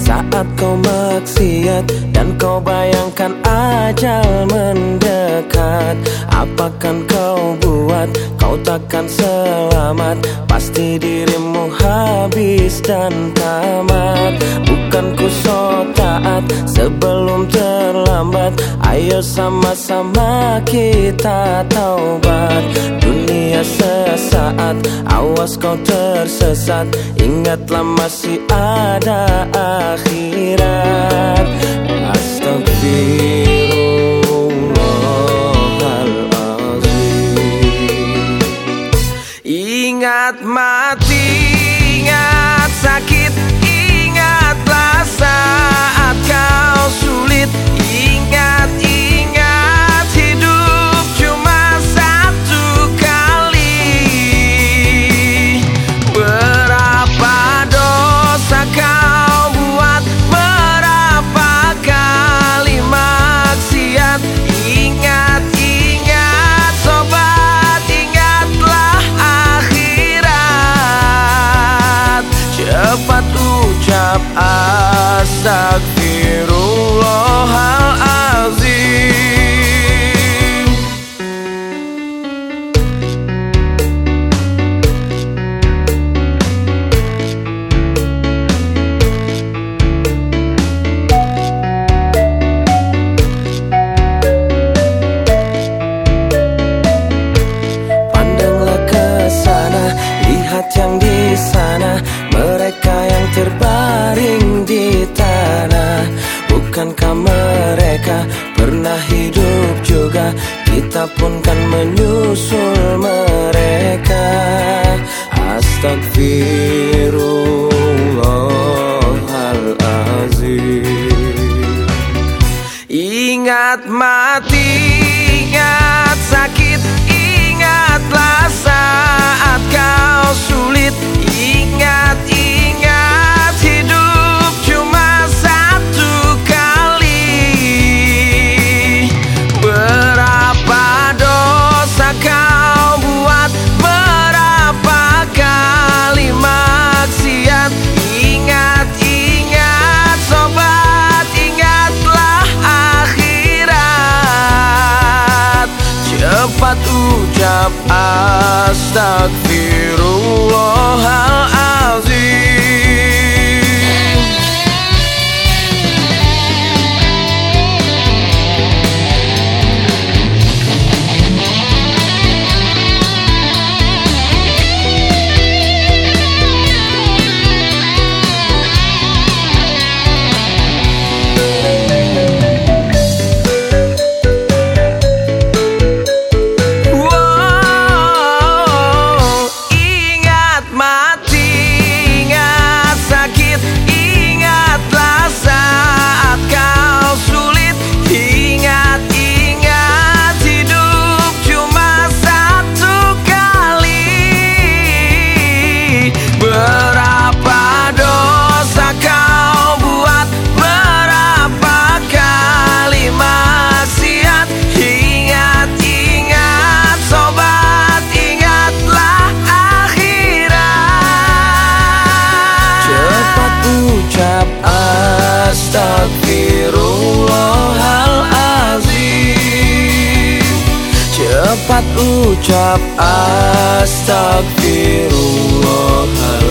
saat kau maksiat Dan kau bayangkan ajal mendekat Apakan kau buat, kau takkan selamat. Pasti dirimu habis dan tamat. Bukan ku taat sebelum terlambat. Ayo sama-sama kita taubat. Dunia sesaat, awas kau tersesat. Ingatlah masih ada akhirat. Astagfirullahaladzim. Ingat mati, ingat sakit dapat ucap asaku Bukankah mereka pernah hidup juga? Kita pun kan menyusul mereka. Astagfirullahalazim Ingat mati, Cepat ucap astagfirullahaladzim Cepat ucap astagfirullahalazim